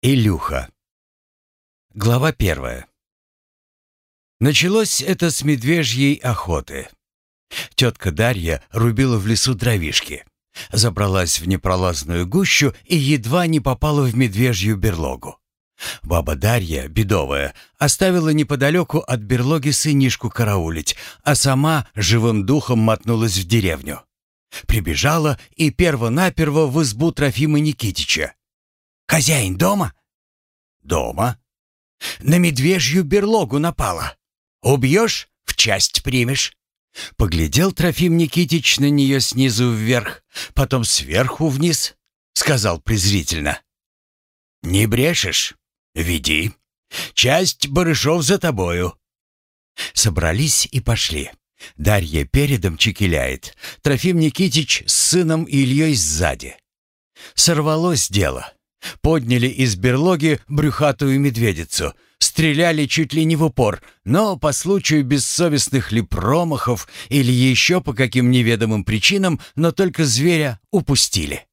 Илюха. Глава первая. Началось это с медвежьей охоты. Тетка Дарья рубила в лесу дровишки. Забралась в непролазную гущу и едва не попала в медвежью берлогу. Баба Дарья, бедовая, оставила неподалеку от берлоги сынишку караулить, а сама живым духом мотнулась в деревню. Прибежала и перво-наперво в избу Трофима Никитича. «Хозяин дома?» «Дома». «На медвежью берлогу напала. Убьешь — в часть примешь». Поглядел Трофим Никитич на нее снизу вверх, потом сверху вниз, сказал презрительно. «Не брешешь? Веди. Часть барышов за тобою». Собрались и пошли. Дарья передом чекеляет, Трофим Никитич с сыном Ильей сзади. Сорвалось дело. Подняли из берлоги брюхатую медведицу, стреляли чуть ли не в упор, но по случаю бессовестных ли промахов или еще по каким неведомым причинам, но только зверя упустили.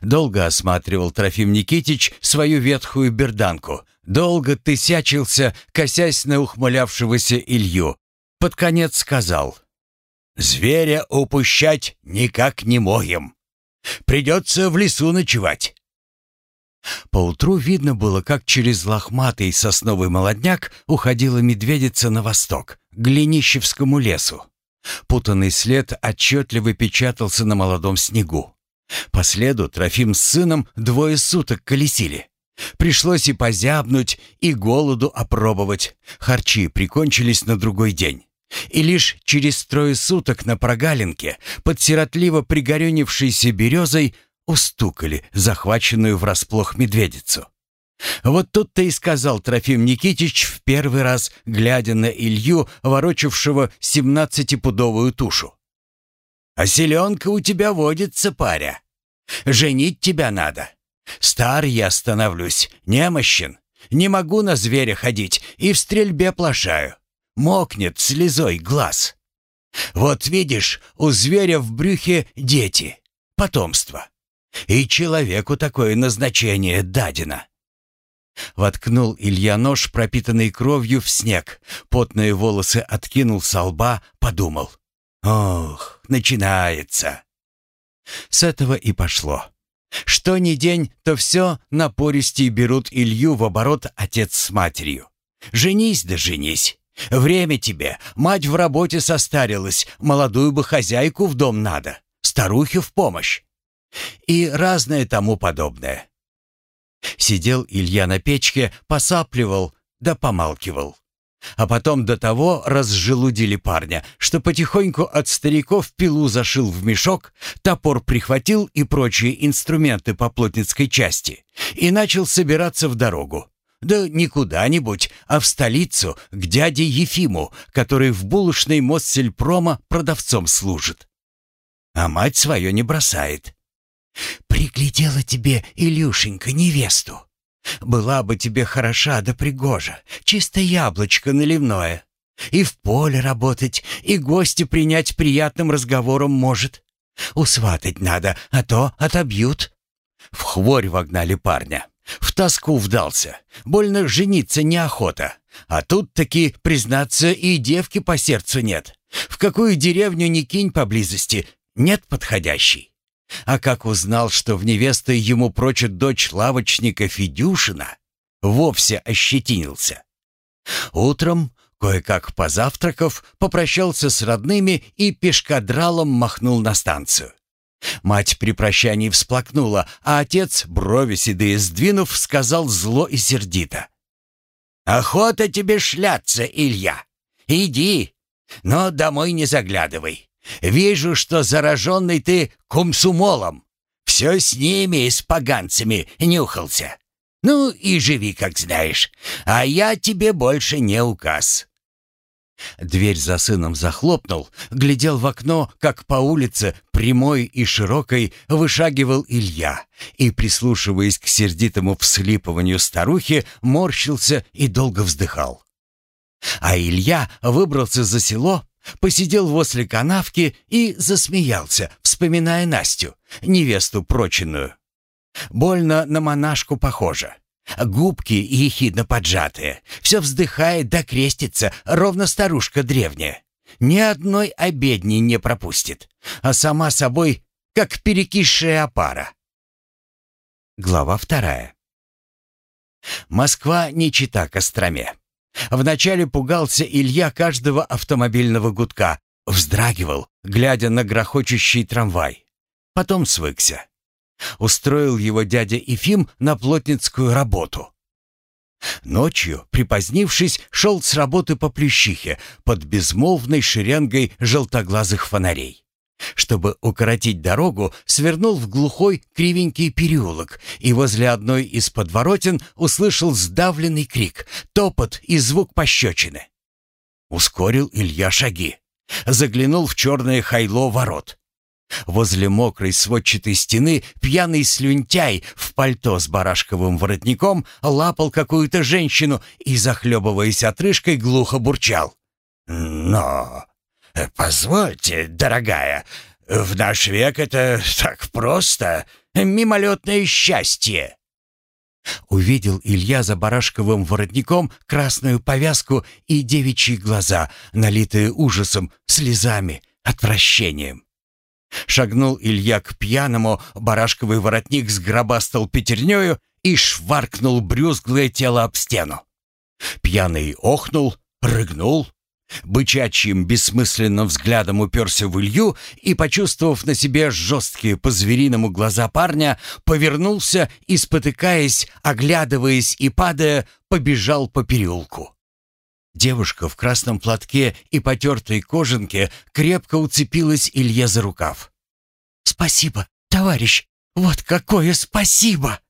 Долго осматривал Трофим Никитич свою ветхую берданку, долго тысячился, косясь на ухмылявшегося Илью. Под конец сказал, «Зверя упущать никак не моем. Придется в лесу ночевать. Поутру видно было, как через лохматый сосновый молодняк уходила медведица на восток, к Глинищевскому лесу. Путанный след отчетливо печатался на молодом снегу. По следу Трофим с сыном двое суток колесили. Пришлось и позябнуть, и голоду опробовать. Харчи прикончились на другой день. И лишь через трое суток на прогалинке, под сиротливо пригорюнившейся березой, устукали захваченную врасплох медведицу. Вот тут-то и сказал Трофим Никитич в первый раз, глядя на Илью, ворочавшего семнадцатипудовую тушу. «А селенка у тебя водится, паря. Женить тебя надо. Стар я становлюсь, немощен. Не могу на зверя ходить и в стрельбе плашаю. Мокнет слезой глаз. Вот видишь, у зверя в брюхе дети, потомство. И человеку такое назначение дадено. Воткнул Илья нож, пропитанный кровью, в снег. Потные волосы откинул со лба, подумал. «Ох, начинается!» С этого и пошло. Что ни день, то все напористей берут Илью в оборот отец с матерью. «Женись да женись! Время тебе, мать в работе состарилась, молодую бы хозяйку в дом надо, старухе в помощь и разное тому подобное. Сидел Илья на печке, посапливал да помалкивал. А потом до того разжелудили парня, что потихоньку от стариков пилу зашил в мешок, топор прихватил и прочие инструменты по плотницкой части и начал собираться в дорогу. Да не куда-нибудь, а в столицу, к дяде Ефиму, который в булочной Моссельпрома продавцом служит. А мать свое не бросает. «Приглядела тебе, Илюшенька, невесту. Была бы тебе хороша да пригожа, чисто яблочко наливное. И в поле работать, и гости принять приятным разговором может. Усватать надо, а то отобьют». В хворь вогнали парня. В тоску вдался. Больно жениться неохота. А тут таки, признаться, и девки по сердцу нет. В какую деревню ни кинь поблизости, нет подходящей. А как узнал, что в невесты ему прочит дочь лавочника Федюшина, вовсе ощетинился. Утром, кое-как позавтракав, попрощался с родными и пешкадралом махнул на станцию. Мать при прощании всплакнула, а отец, брови седые сдвинув, сказал зло и сердито. «Охота тебе шляться, Илья. Иди, но домой не заглядывай. Вижу, что зараженный ты комсумолом. Все с ними и с поганцами нюхался. Ну и живи, как знаешь. А я тебе больше не указ». Дверь за сыном захлопнул, глядел в окно, как по улице, прямой и широкой, вышагивал Илья, и, прислушиваясь к сердитому всхлипыванию старухи, морщился и долго вздыхал. А Илья выбрался за село, посидел возле канавки и засмеялся, вспоминая Настю, невесту проченную. Больно на монашку похожа. Губки ехидно поджатые. Все вздыхает да крестится, ровно старушка древняя. Ни одной обедни не пропустит, а сама собой, как перекисшая опара. Глава вторая. Москва не чита Костроме. Вначале пугался Илья каждого автомобильного гудка, вздрагивал, глядя на грохочущий трамвай. Потом свыкся. Устроил его дядя Ефим на плотницкую работу. Ночью, припозднившись, шел с работы по Плющихе под безмолвной шеренгой желтоглазых фонарей. Чтобы укоротить дорогу, свернул в глухой кривенький переулок и возле одной из подворотен услышал сдавленный крик, топот и звук пощечины. Ускорил Илья шаги. Заглянул в черное хайло ворот. Возле мокрой сводчатой стены пьяный слюнтяй в пальто с барашковым воротником лапал какую-то женщину и, захлебываясь отрыжкой, глухо бурчал. «Но «Позвольте, дорогая, в наш век это так просто, мимолетное счастье». Увидел Илья за барашковым воротником красную повязку и девичьи глаза, налитые ужасом, слезами, отвращением. Шагнул Илья к пьяному, барашковый воротник сгробастал пятернёю и шваркнул брюзглое тело об стену. Пьяный охнул, рыгнул, Бычачьим бессмысленным взглядом уперся в Илью и, почувствовав на себе жесткие по-звериному глаза парня, повернулся и, спотыкаясь, оглядываясь и падая, побежал по переулку. Девушка в красном платке и потертой кожанке крепко уцепилась Илье за рукав. «Спасибо, товарищ! Вот какое спасибо!»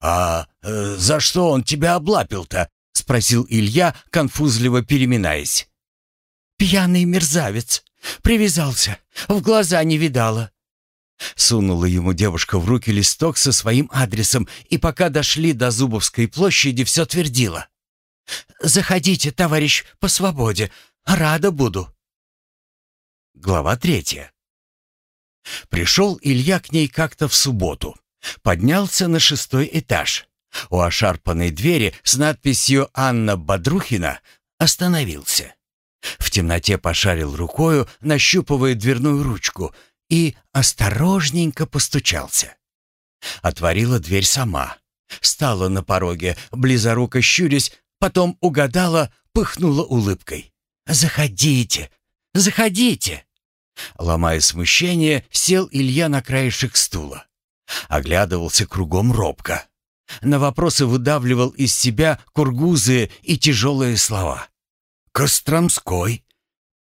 «А э, за что он тебя облапил-то?» — спросил Илья, конфузливо переминаясь. Пьяный мерзавец. Привязался. В глаза не видала. Сунула ему девушка в руки листок со своим адресом, и пока дошли до Зубовской площади, все твердила. «Заходите, товарищ, по свободе. Рада буду». Глава третья. Пришел Илья к ней как-то в субботу. Поднялся на шестой этаж. У ошарпанной двери с надписью «Анна Бодрухина» остановился. В темноте пошарил рукою, нащупывая дверную ручку, и осторожненько постучался. Отворила дверь сама. Стала на пороге, близоруко щурясь, потом угадала, пыхнула улыбкой. «Заходите! Заходите!» Ломая смущение, сел Илья на краешек стула. Оглядывался кругом робко. На вопросы выдавливал из себя кургузые и тяжелые слова. Костромской.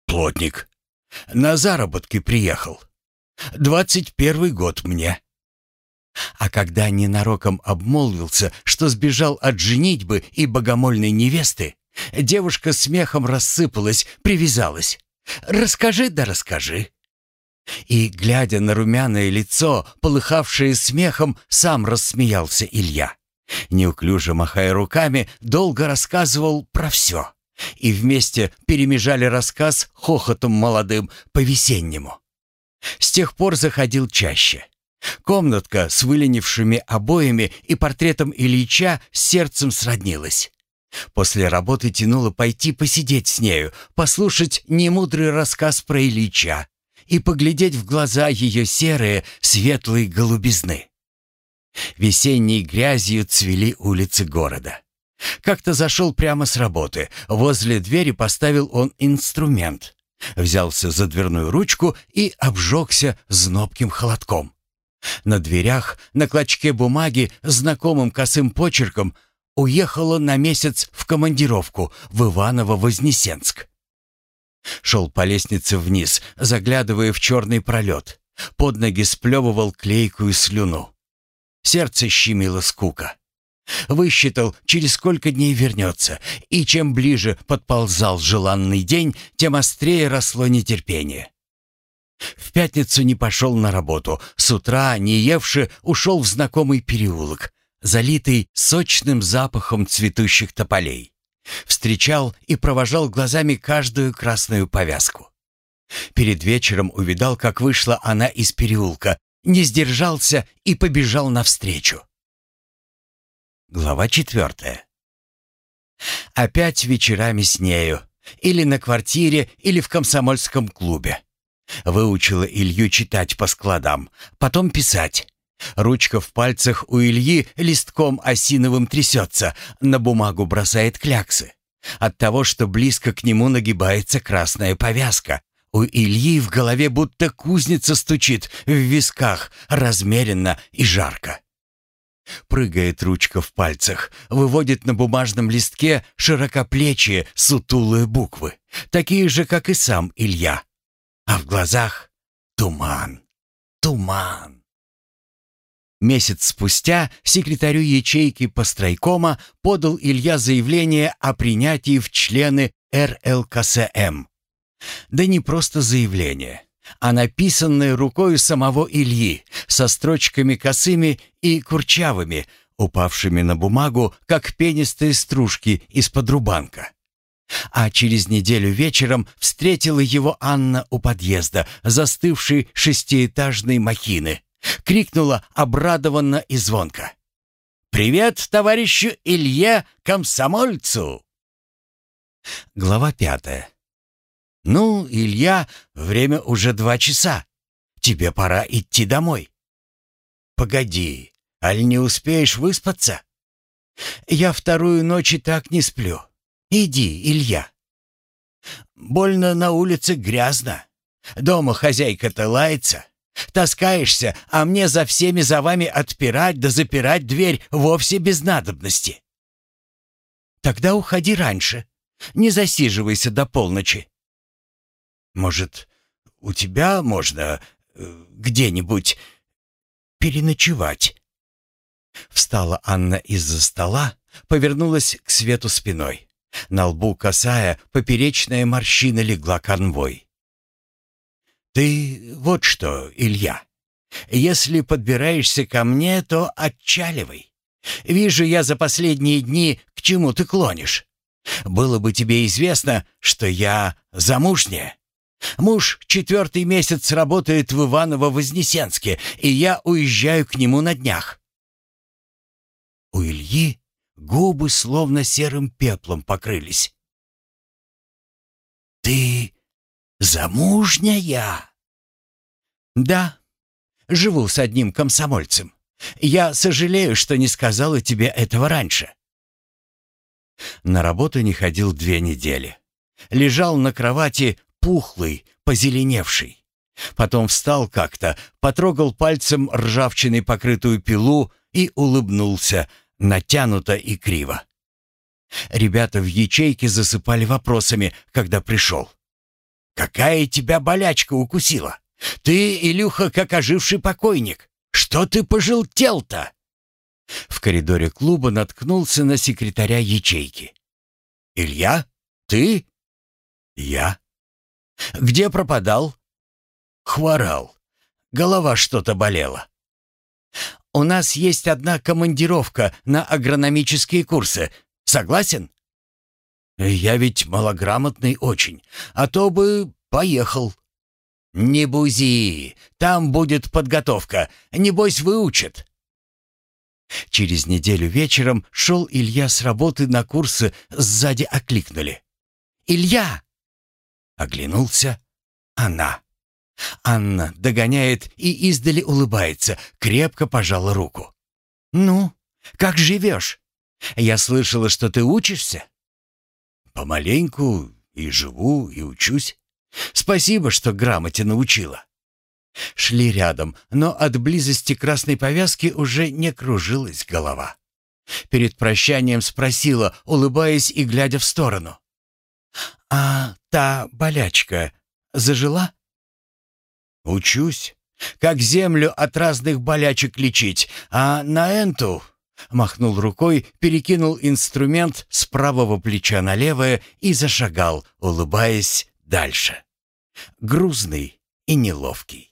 Плотник. На заработки приехал. Двадцать первый год мне. А когда ненароком обмолвился, что сбежал от женитьбы и богомольной невесты, девушка смехом рассыпалась, привязалась. «Расскажи да расскажи». И, глядя на румяное лицо, полыхавшее смехом, сам рассмеялся Илья. Неуклюже махая руками, долго рассказывал про все и вместе перемежали рассказ хохотом молодым по-весеннему. С тех пор заходил чаще. Комнатка с выленившими обоями и портретом Ильича с сердцем сроднилась. После работы тянуло пойти посидеть с нею, послушать немудрый рассказ про Ильича и поглядеть в глаза ее серые, светлые голубизны. Весенней грязью цвели улицы города. Как-то зашел прямо с работы. Возле двери поставил он инструмент. Взялся за дверную ручку и обжегся знобким холодком. На дверях, на клочке бумаги, знакомым косым почерком, уехала на месяц в командировку в Иваново-Вознесенск. Шел по лестнице вниз, заглядывая в черный пролет. Под ноги сплевывал клейкую слюну. Сердце щемило скука. Высчитал, через сколько дней вернется, и чем ближе подползал желанный день, тем острее росло нетерпение. В пятницу не пошел на работу, с утра, не евши, ушел в знакомый переулок, залитый сочным запахом цветущих тополей. Встречал и провожал глазами каждую красную повязку. Перед вечером увидал, как вышла она из переулка, не сдержался и побежал навстречу. Глава четвертая. Опять вечерами с нею. Или на квартире, или в комсомольском клубе. Выучила Илью читать по складам, потом писать. Ручка в пальцах у Ильи листком осиновым трясется, на бумагу бросает кляксы. От того, что близко к нему нагибается красная повязка. У Ильи в голове будто кузница стучит, в висках, размеренно и жарко. Прыгает ручка в пальцах, выводит на бумажном листке широкоплечие, сутулые буквы, такие же, как и сам Илья. А в глазах туман, туман. Месяц спустя секретарю ячейки постройкома подал Илья заявление о принятии в члены РЛКСМ. Да не просто заявление, а написанное рукой самого Ильи, со строчками косыми и курчавыми, упавшими на бумагу, как пенистые стружки из-под рубанка. А через неделю вечером встретила его Анна у подъезда, застывшей шестиэтажной махины. Крикнула обрадованно и звонко. «Привет товарищу Илье Комсомольцу!» Глава пятая. «Ну, Илья, время уже два часа. Тебе пора идти домой». «Погоди, аль не успеешь выспаться?» «Я вторую ночь и так не сплю. Иди, Илья». «Больно на улице грязно. Дома хозяйка-то лается. Таскаешься, а мне за всеми за вами отпирать да запирать дверь вовсе без надобности». «Тогда уходи раньше. Не засиживайся до полночи». «Может, у тебя можно э, где-нибудь переночевать?» Встала Анна из-за стола, повернулась к свету спиной. На лбу косая, поперечная морщина легла конвой. «Ты вот что, Илья, если подбираешься ко мне, то отчаливай. Вижу я за последние дни, к чему ты клонишь. Было бы тебе известно, что я замужняя. Муж четвертый месяц работает в Иваново-Вознесенске, и я уезжаю к нему на днях. У Ильи губы словно серым пеплом покрылись. «Ты замужняя?» «Да, живу с одним комсомольцем. Я сожалею, что не сказала тебе этого раньше». На работу не ходил две недели. Лежал на кровати пухлый, позеленевший. Потом встал как-то, потрогал пальцем ржавчиной покрытую пилу и улыбнулся, натянуто и криво. Ребята в ячейке засыпали вопросами, когда пришел. «Какая тебя болячка укусила? Ты, Илюха, как оживший покойник. Что ты пожелтел-то?» В коридоре клуба наткнулся на секретаря ячейки. «Илья? Ты?» «Я?» Где пропадал? Хворал. Голова что-то болела. У нас есть одна командировка на агрономические курсы. Согласен? Я ведь малограмотный очень, а то бы поехал. Не бузи, там будет подготовка. Небось, выучат. Через неделю вечером шел Илья с работы на курсы, сзади окликнули. «Илья!» Оглянулся. Она. Анна догоняет и издали улыбается, крепко пожала руку. «Ну, как живешь? Я слышала, что ты учишься?» «Помаленьку и живу, и учусь. Спасибо, что грамоте научила». Шли рядом, но от близости красной повязки уже не кружилась голова. Перед прощанием спросила, улыбаясь и глядя в сторону. «А та болячка зажила?» «Учусь. Как землю от разных болячек лечить, а на энту...» Махнул рукой, перекинул инструмент с правого плеча на левое и зашагал, улыбаясь дальше. Грузный и неловкий.